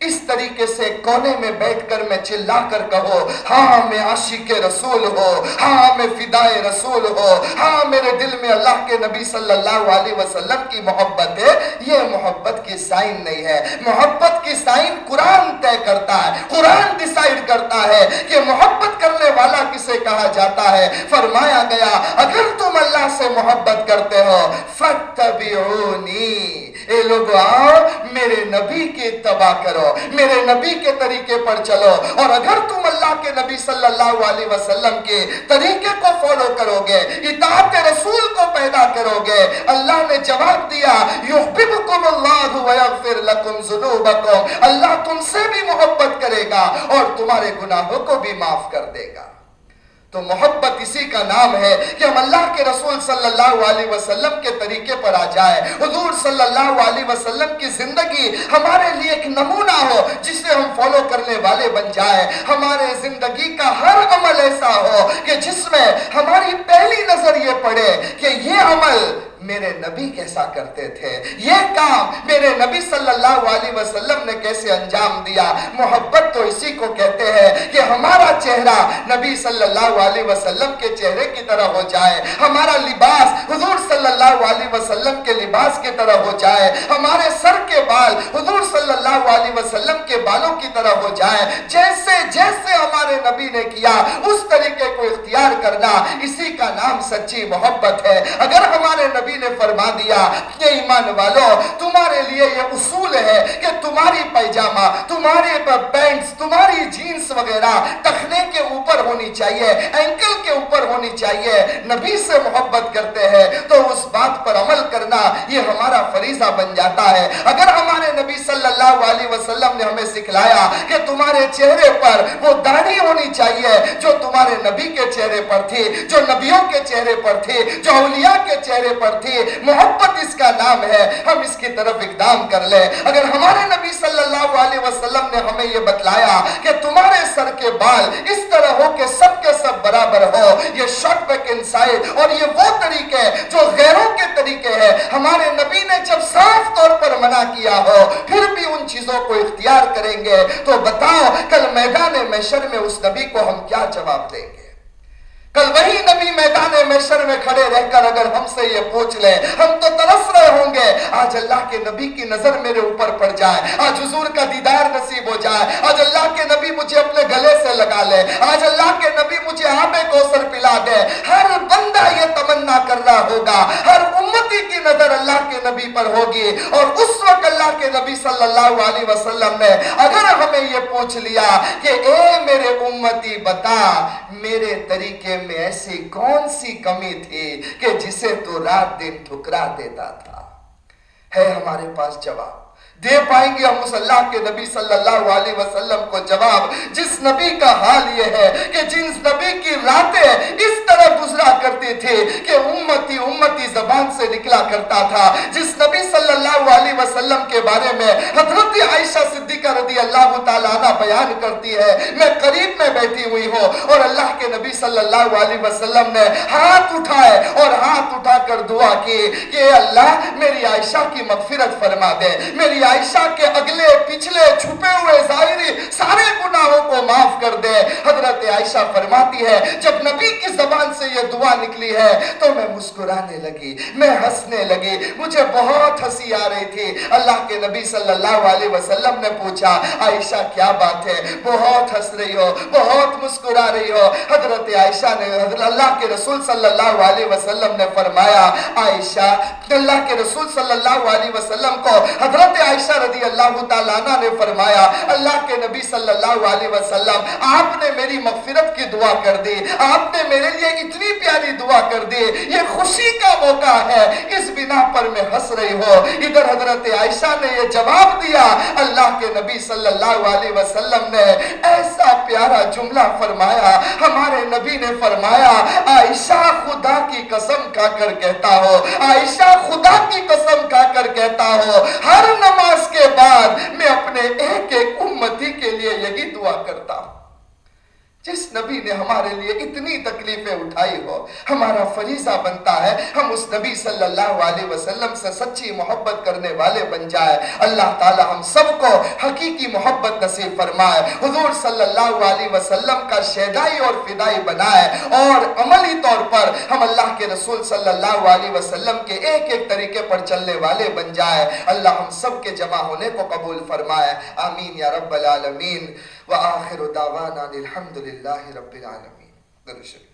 اس طریقے سے کونے میں بیٹھ کر میں چلا کر کہو ہاں میں عاشق رسول ہو ہاں میں فدائے رسول ہو ہاں میرے دل میں اللہ کے نبی صلی اللہ علیہ وسلم کی محبت ہے۔ یہ محبت کی سائن نہیں ہے۔ محبت کی سائن قرآن طے کرتا ہے، قرآن ڈیسائیڈ کرتا ہے کہ محبت کرنے والا کسے کہا جاتا ہے۔ فرمایا گیا، اگر تم اللہ سے محبت کرتے ہو فتبعونی اے لوگ آؤ میرے نبی کی اتباع کرو۔ میرے نبی کے طریقے پر چلو۔ اور اگر تم اللہ کے نبی صلی اللہ علیہ وسلم کے طریقے کو فالو کرو گے اطاعت رسول کو پیدا کرو گے اللہ نے جواب دیا یحببکم اللہ ویغفر لکم ذنوبکم۔ اللہ تم سے بھی محبت کرے گا اور تمہارے گناہوں کو بھی معاف کر دے گا۔ تو محبت اسی کا نام ہے کہ ہم اللہ کے رسول صلی اللہ علیہ وسلم کے طریقے پر آ جائے۔ حضور صلی اللہ علیہ وسلم کی زندگی ہمارے لیے ایک نمونہ ہو جسے ہم فالو کرنے والے بن جائے۔ ہمارے زندگی کا ہر عمل ایسا ہو کہ جس میں ہماری پہلی نظر یہ پڑے کہ یہ عمل میرے نبی کیسا کرتے تھے؟ یہ کام میرے نبی صلی اللہ علیہ وسلم نے کیسے انجام دیا؟ محبت تو اسی کو کہتے ہیں کہ ہمارا چہرہ نبی صلی اللہ علیہ وسلم کے چہرے کی طرح ہو جائے، ہمارا لباس حضور صلی اللہ علیہ وسلم کے لباس کی طرح ہو جائے، ہمارے سر کے بال حضور صلی اللہ علیہ وسلم کے بالوں کی طرح ہو جائے۔ جیسے جیسے ہمارے نبی نے کیا، اس طریقے کو اختیار کرنا اسی کا نام سچی محبت ہے۔ اگر ہمارے نبی نبی نے فرما دیا کہ ایمان والو، تمہارے لیے یہ اصول ہے کہ تمہاری پیجامہ، تمہارے پینٹس، تمہاری جینس وغیرہ تخنے کے اوپر ہونی چاہیے، اینکل کے اوپر ہونی چاہیے. نبی سے محبت کرتے ہیں تو اس بات پر عمل کرنا یہ ہمارا فریضہ بن جاتا ہے۔ اگر ہمارے نبی صلی اللہ علیہ وسلم نے ہمیں سکھلایا کہ تمہارے چہرے پر وہ داڑھی ہونی چاہیے جو تمہارے نبی کے چہرے پر تھی، جو نبیوں کے چہرے پر تھی، جو اولیاء کے چہرے پر تھی تھی۔ محبت اس کا نام ہے۔ ہم اس کی طرف اقدام کر لیں۔ اگر ہمارے نبی صلی اللہ علیہ وسلم نے ہمیں یہ بتلایا کہ تمہارے سر کے بال اس طرح ہو کہ سب کے سب برابر ہو، یہ شارٹ بیک انسائڈ اور یہ وہ طریقے جو غیروں کے طریقے ہیں۔ ہمارے نبی نے جب صاف طور پر منع کیا ہو، پھر بھی ان چیزوں کو اختیار کریں گے۔ تو بتاؤ، کل میدان محشر میں اس نبی کو ہم کیا جواب دیں گے؟ کل وہی نبی میدان محشر میں کھڑے رہ کر اگر ہم سے یہ پوچھ لیں ہم تو ترس رہے ہوں گے۔ آج اللہ کے نبی کی نظر میرے اوپر پڑ جائے۔ آج حضور کا دیدار نصیب ہو جائے۔ آج اللہ کے نبی مجھے اپنے گلے سے لگا لے۔ آج اللہ کے نبی مجھے آب کوثر پلا دے۔ ہر بندہ یہ تمنا کر رہا ہوگا۔ ہر امتی کی نظر اللہ کے نبی پر ہوگی۔ اور اس وقت اللہ کے نبی صلی اللہ علیہ وسلم نے اگر ہمیں یہ پوچھ لیا کہ اے میرے امتی، بتا میرے طریقے میں ایسی کون سی کمی تھی کہ جسے تو رات دن ٹھکرا دیتا تھا؟ ہے ہمارے پاس جواب۔ دے پائیں گے ہم اس اللہ کے نبی صلی اللہ علیہ وسلم کو جواب۔ جس نبی کا حال یہ ہے کہ جن نبی کی راتیں اس طرح گزرا کرتی تھی کہ امتی امتی زبان سے نکلا کرتا تھا۔ جس نبی صلی اللہ علیہ وسلم کے بارے میں حضرت عائشہ صدیقہ رضی اللہ تعالیٰ عنہ بیان کرتی ہے، میں قریب میں بیٹھی ہوئی ہوں اور اللہ کے نبی صلی اللہ علیہ وسلم نے ہاتھ اٹھائے اور ہاتھ اٹھا کر دعا کی کہ اے اللہ میری عائشہ کی مغفرت فرما دے، میری عائشہ عائشہ کے اگلے پچھلے چھپے ہوئے ظاہری سارے گناہوں کو معاف کر دے۔ حضرت عائشہ فرماتی ہے، جب نبی کی زبان سے یہ دعا نکلی ہے تو میں مسکرانے لگی، میں ہنسنے لگی، مجھے بہت ہنسی آ رہی تھی۔ اللہ کے نبی صلی اللہ علیہ وسلم نے پوچھا، عائشہ کیا بات ہے؟ بہت ہنس رہی ہو، بہت مسکرا رہی ہو۔ حضرت عائشہ نے حضرت اللہ کے رسول صلی اللہ علیہ وسلم نے فرمایا، عائشہ، اللہ کے رسول صلی اللہ علیہ وسلم کو حضرت عائشہ عائشہ رضی اللہ تعالیٰ نے فرمایا، اللہ کے نبی صلی اللہ علیہ وسلم، آپ نے میری مغفرت کی دعا کر دی، آپ نے میرے لیے اتنی پیاری دعا کر دی، یہ خوشی کا موقع ہے، اس بنا پر میں ہنس رہی ہو ادھر حضرت عائشہ نے یہ جواب دیا، اللہ کے نبی صلی اللہ علیہ وسلم نے ایسا پیارا جملہ فرمایا، ہمارے نبی نے فرمایا، عائشہ خدا کی قسم کھا کر کہتا ہو عائشہ خدا کی قسم کھا کر کہتا ہو ہر نماز نماز کے بعد میں اپنے ایک ایک امتی کے لیے یہی دعا کرتا ہوں۔ جس نبی نے ہمارے لیے اتنی تکلیفیں اٹھائی ہو، ہمارا فریضہ بنتا ہے، ہم اس نبی صلی اللہ علیہ وسلم سے سچی محبت کرنے والے بن جائے۔ اللہ تعالی ہم سب کو حقیقی محبت نصیب فرمائے۔ حضور صلی اللہ علیہ وسلم کا شیدائی اور فدائی بنائے۔ اور عملی طور پر ہم اللہ کے رسول صلی اللہ علیہ وسلم کے ایک ایک طریقے پر چلنے والے بن جائے۔ اللہ ہم سب کے جمع ہونے کو قبول فرمائے۔ آمین یا رب العالمین۔ وآخر دعوانا الحمدللہ رب العالمین۔ درو شریف۔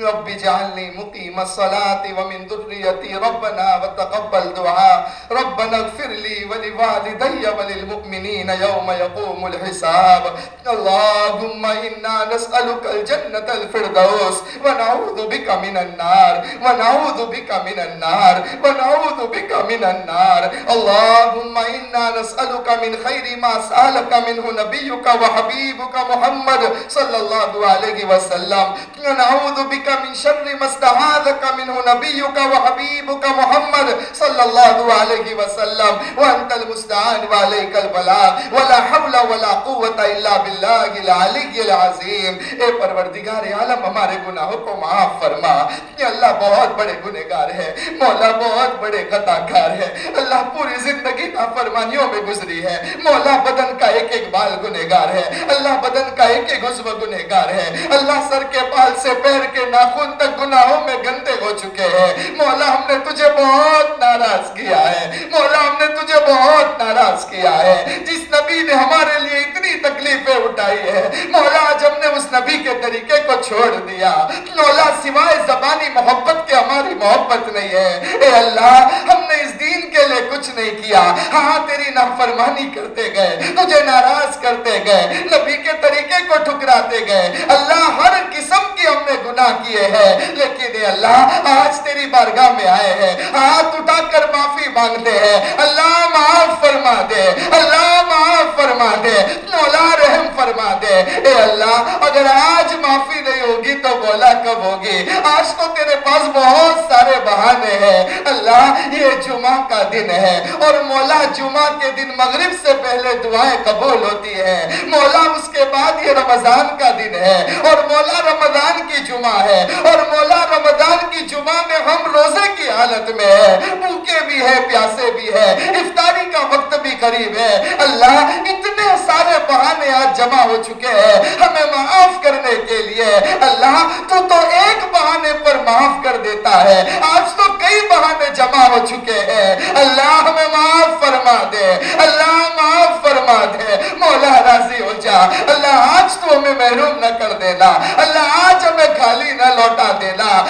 رب اجعلني مقيم الصلاة ومن ذريتي ربنا وتقبل دعاء. ربنا اغفر لي ولوالدي وللمؤمنين يوم يقوم الحساب. اللهم إنا نسألك الجنة الفردوس ونعوذ بك من النار ونعوذ بك من النار ونعوذ بك من النار. اللهم إنا نسألك من خير ما سألك منه نبيك وحبيبك محمد صلى الله عليه وسلم. ونعوذ بك بك من شر ما استعاذك منه نبيك وحبيبك محمد صلى الله عليه وسلم وانت المستعان وعليك البلاغ ولا حول ولا قوة الا بالله العلي العظيم اے پروردگار عالم، ہمارے گناہوں کو معاف فرما۔ کہ اللہ بہت بڑے گنہگار ہے، مولا بہت بڑے خطا کار ہے۔ اللہ پوری زندگی نا فرمانیوں میں گزری ہے۔ مولا بدن کا ایک ایک بال گنہگار ہے۔ اللہ بدن کا ایک ایک عضو گنہگار ہے۔ اللہ سر کے بال سے پیر کے ناخن تک گناہوں میں گندے ہو چکے ہیں۔ مولا، ہم نے تجھے بہت ناراض کیا ہے۔ مولا، ہم نے تجھے بہت ناراض کیا ہے۔ جس نبی نے ہمارے لیے اتنی تکلیفیں اٹھائی ہے مولا، آج ہم نے اس نبی کے طریقے کو چھوڑ دیا۔ مولا، سوائے زبانی محبت کے ہماری محبت نہیں ہے۔ اے اللہ، ہم نے اس دین کے کے لیے کچھ نہیں کیا۔ ہاں تیری نافرمانی کرتے گئے، تجھے ناراض کرتے گئے، نبی کے طریقے کو ٹھکراتے گئے۔ اللہ، ہر قسم کی ہم نے گناہ کیے ہیں لیکن اے اللہ، آج تیری بارگاہ میں آئے ہیں۔ ہاتھ اٹھا کر معافی مانگتے ہیں۔ اللہ معاف فرما دے، اللہ معاف فرما دے، مولا رحم فرما دے۔ اے اللہ، اگر آج معافی نہیں ہوگی تو بولا کب ہوگی؟ آج تو تیرے پاس بہت سارے بہانے ہیں۔ اللہ، یہ جمعہ کا دن ہے۔ اور مولا جمعہ کے دن مغرب سے پہلے دعائیں قبول ہوتی ہے مولا، اس کے بعد یہ رمضان کا دن ہے۔ اور مولا، رمضان کی جمعہ ہے۔ ہے اور مولا رمضان کی جمعہ میں ہم روزے کی حالت میں ہے۔ بھوکے بھی ہے، پیاسے بھی ہے۔ افطاری کا وقت بھی قریب ہے۔ اللہ اتنے سارے بہانے آج جمع ہو چکے ہیں۔ ہمیں معاف کرنے کے لیے اللہ تو تو ایک بہانے پر معاف کر دیتا ہے۔ آج تو کئی بہانے جمع ہو چکے ہیں۔ اللہ ہمیں معاف فرما دے۔ اللہ معاف فرما دے۔ مولا راضی ہو جا۔ اللہ آج تو ہمیں محروم نہ کر دینا۔ اللہ آج ہمیں خالی نہ لوٹا دینا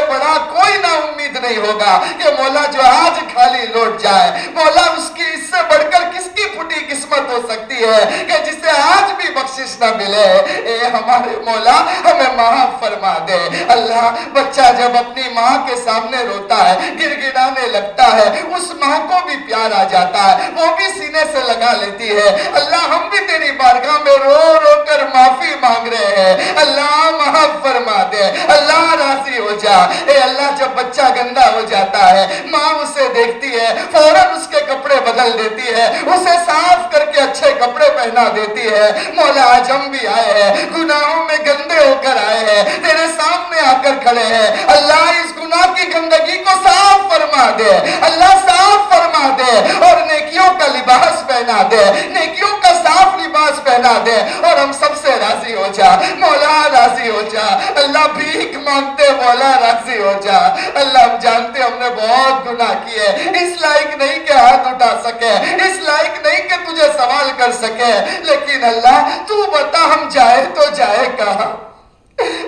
ہم سے امید نہیں ہوگا کہ مولا جو آج خالی لوٹ جائے، مولا اس کی اس سے بڑھ کر کس کی پھٹی قسمت ہو سکتی ہے کہ جسے آج بھی بخشش نہ ملے؟ اے ہمارے مولا، ہمیں معاف فرما دے۔ اللہ بچہ جب اپنی ماں کے سامنے روتا ہے گر گرانے لگتا ہے، اس ماں کو بھی پیار آ جاتا ہے، وہ بھی سینے سے لگا لیتی ہے۔ اللہ، ہم بھی تیری بارگاہ میں رو رو کر معافی مانگ رہے ہیں۔ اللہ، معاف فرما دے۔ اللہ راضی ہو جا۔ اے اللہ، جب بچہ گندا ہو جاتا ہے۔ ماں اسے دیکھتی ہے، فوراً اس کے کپڑے بدل دیتی ہے۔ اسے صاف کر کے اچھے کپڑے پہنا دیتی ہے۔ مولا آج ہم بھی آئے ہیں، گناہوں میں گندے ہو کر آئے ہیں۔ تیرے سامنے آ کر کھڑے ہیں۔ اللہ اس گناہ کی گندگی کو صاف فرما دے۔ اللہ صاف فرما دے اور نیکیوں کا لباس پہنا دے۔ نیکیوں کا صاف لباس پہنا دے اور ہم سب سے راضی ہو جا۔ مولا راضی ہو جا۔ اللہ بھیک مانگتے، مولا راضی ہو جا۔ اللہ ہم جانتے ہم نے بہت گناہ کیے اس لائق نہیں کہ ہاتھ اٹھا سکے، اس لائق نہیں کہ تجھے سوال کر سکے۔ لیکن اللہ، تو بتا ہم جائے تو جائے کہاں؟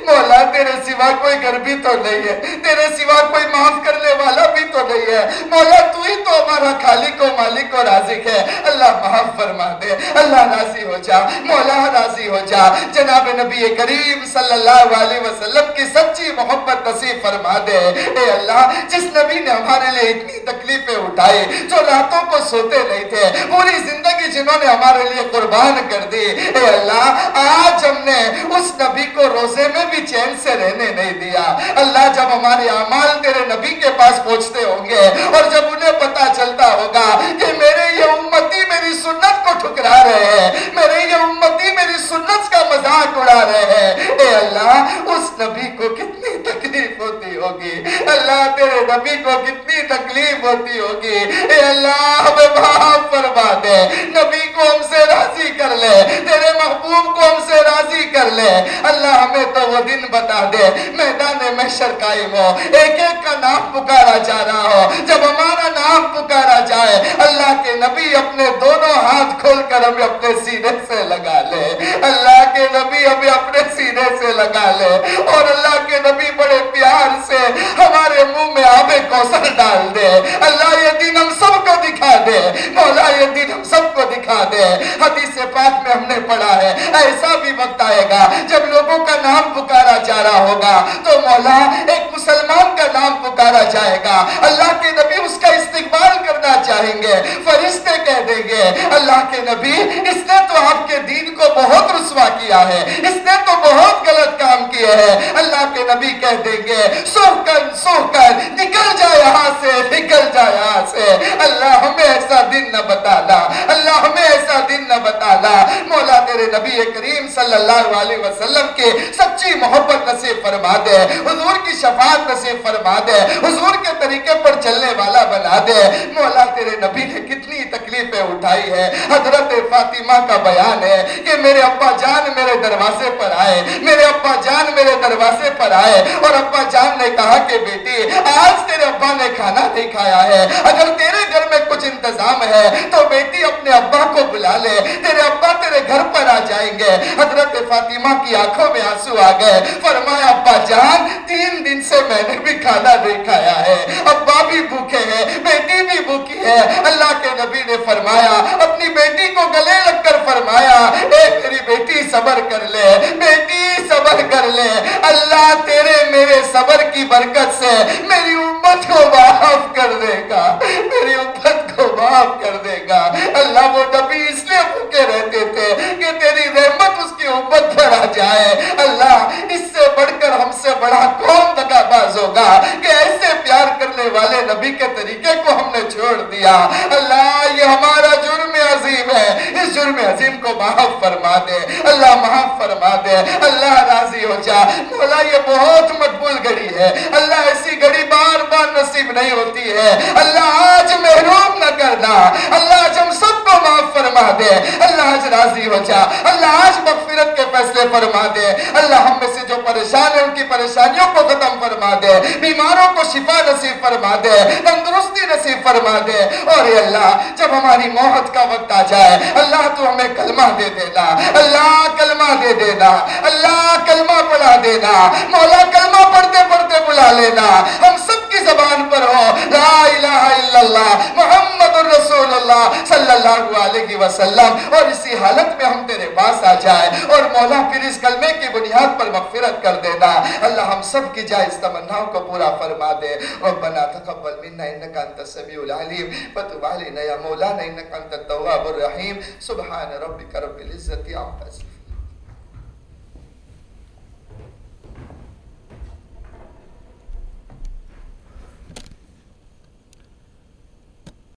مولا، تیرے سوا کوئی گربی تو نہیں ہے۔ تیرے سوا کوئی معاف کرنے والا تو نہیں ہے۔ مولا تو ہی تو ہمارا خالق و مالک و رازق ہے۔ اللہ معاف فرما دے۔ اللہ راضی ہو جا۔ مولا راضی ہو جا۔ جناب نبی کریم صلی اللہ علیہ وسلم کی سچی محبت نصیب فرما دے۔ اے اللہ، جس نبی نے ہمارے لیے اتنی تکلیفیں اٹھائی جو راتوں کو سوتے نہیں تھے، پوری زندگی جنہوں نے ہمارے لیے قربان کر دی۔ اے اللہ، آج ہم نے اس نبی کو روزے میں بھی چین سے رہنے نہیں دیا۔ اللہ، جب ہمارے اعمال تیرے نبی کے پاس پہنچتے ہوں گے اور جب انہیں پتا چلتا ہوگا کہ میرے یہ امتی میری سنت کو ٹھکرا رہے ہیں، میرے یہ امتی میری سنت کا مذاق اڑا رہے ہیں۔ اے اللہ، اس نبی کو کتنی تکلیف ہوتی ہوگی۔ اللہ، تیرے نبی کو کتنی تکلیف ہوتی ہوگی۔ اے اللہ، ہمیں معاف فرما دے۔ نبی کو ہم سے راضی کر لے۔ تیرے محبوب کو ہم سے راضی کر لے۔ اللہ، ہمیں تو وہ دن بتا دے۔ میدان محشر قائم ہو۔ ایک ایک کا نام پکارا جا رہا ہو۔ جب ہمارا نام پکارا جائے، اللہ کے نبی اپنے دونوں ہاتھ کھول کر ہمیں اپنے سینے سے لگا لے۔ اللہ کے نبی ہمیں اپنے سینے سے لگا لے۔ اور اللہ کے نبی بڑے پیار سے ہمارے منہ میں آب کوثر ڈال دے۔ اللہ یہ دن ہم سب کو دکھا دے۔ مولا یہ دن ہم سب کو دکھا دے۔ حدیث پاک میں ہم نے پڑھا ہے، ایسا بھی وقت آئے گا جب لوگوں کا نام پکارا جا رہا ہوگا۔ تو مولا ایک مسلمان کا نام پکارا جائے گا۔ اللہ کے نبی اس کا استقبال کرنا چاہیں گے، فرشتے کہہ دیں گے، اللہ کے نبی، اس نے تو آپ کے دین کو بہت رسوا کیا ہے، اس نے تو بہت غلط کام کیے ہیں۔ اللہ کے نبی کہہ دیں گے سو کر سو کر، نکل جائے یہاں سے، نکل جائے یہاں سے۔ اللہ ہمیں ایسا دن نہ بتانا، اللہ ہمیں ایسا دن نہ بتانا۔ مولا تیرے نبی کریم صلی اللہ علیہ وسلم کے سچی محبت نصیب فرما دے، حضور کی شفاعت نصیب فرما دے، حضور کے طریقے پر چلنے والا بنا دے۔ مولا تیرے میرے نبی نے کتنی تکلیفیں اٹھائی ہے حضرت فاطمہ کا بیان ہے کہ میرے ابا جان میرے دروازے پر آئے۔ میرے ابا جان میرے دروازے پر آئے۔ اور ابا جان نے کہا کہ بیٹی آج تیرے ابا نے کھانا نہیں کھایا ہے۔ اگر تیرے گھر میں کچھ کچھ انتظام ہے تو بیٹی اپنے ابا کو بلا لے۔ تیرے ابا تیرے گھر پر آ جائیں گے۔ حضرت فاطمہ کی آنکھوں میں آنسو آ گئے۔ فرمایا، ابا جان، تین دن سے میں نے بھی کھانا نہیں کھایا ہے۔ ابا بھی بھوکے ہیں، بیٹی بھی بھوکی ہے۔ ہے۔ اللہ کے نبی نے فرمایا، اپنی بیٹی کو گلے لگ کر فرمایا، اے میری بیٹی صبر کر لے، بیٹی صبر کر لے۔ اللہ تیرے میرے صبر کی برکت سے میری امت کو معاف کر دے گا۔ میری امت کو معاف کر دے گا۔ اللہ وہ نبی اس لیے بھوکے رہتے تھے کہ تیری رحمت اس کی امت پر آ جائے۔ اللہ اس سے بڑھ کر ہم سے بڑا کون دگا باز ہوگا کہ ایسے کرنے والے نبی کے طریقے کو ہم نے چھوڑ دیا۔ اللہ، یہ ہمارا جرم عظیم ہے۔ اس جرم عظیم کو معاف فرما دے۔ اللہ معاف فرما دے۔ اللہ راضی ہو جا۔ مولا، یہ بہت مقبول گھڑی ہے۔ اللہ ایسی گھڑی بار بار نصیب نہیں ہوتی ہے۔ اللہ آج محروم نہ کرنا اللہ آج ہم سب فرما دے اللہ آج راضی ہو جا، اللہ آج مغفرت کے فیصلے فرما دے اللہ ہم میں سے جو پریشان ہیں، ان کی پریشانیوں کو ختم فرما دے بیماروں کو شفا نصیب فرما دے تندرستی نصیب فرما دے اور اے اللہ، جب ہماری موت کا وقت آ جائے، اللہ تو ہمیں کلمہ دے دینا۔ اللہ کلمہ دے دینا۔ اللہ کلمہ پڑھا دینا۔ مولا کلمہ پڑھتے پڑھتے بلا لینا۔ ہم سب کی زبان پر ہو لا الہ الا اللہ، محمد الرسول اللہ صلی اللہ علیہ وسلم، اور اسی حالت میں ہم تیرے پاس آ جائے، اور مولا پھر اس کلمے کی بنیاد پر مغفرت کر دینا۔ اللہ ہم سب کی جائز تمناؤں کو پورا فرما دے۔ ربنا تقبل منا انك انت السميع العليم وتب علينا يا مولانا انك انت التواب الرحيم سبحان ربك رب العزه عما يصفون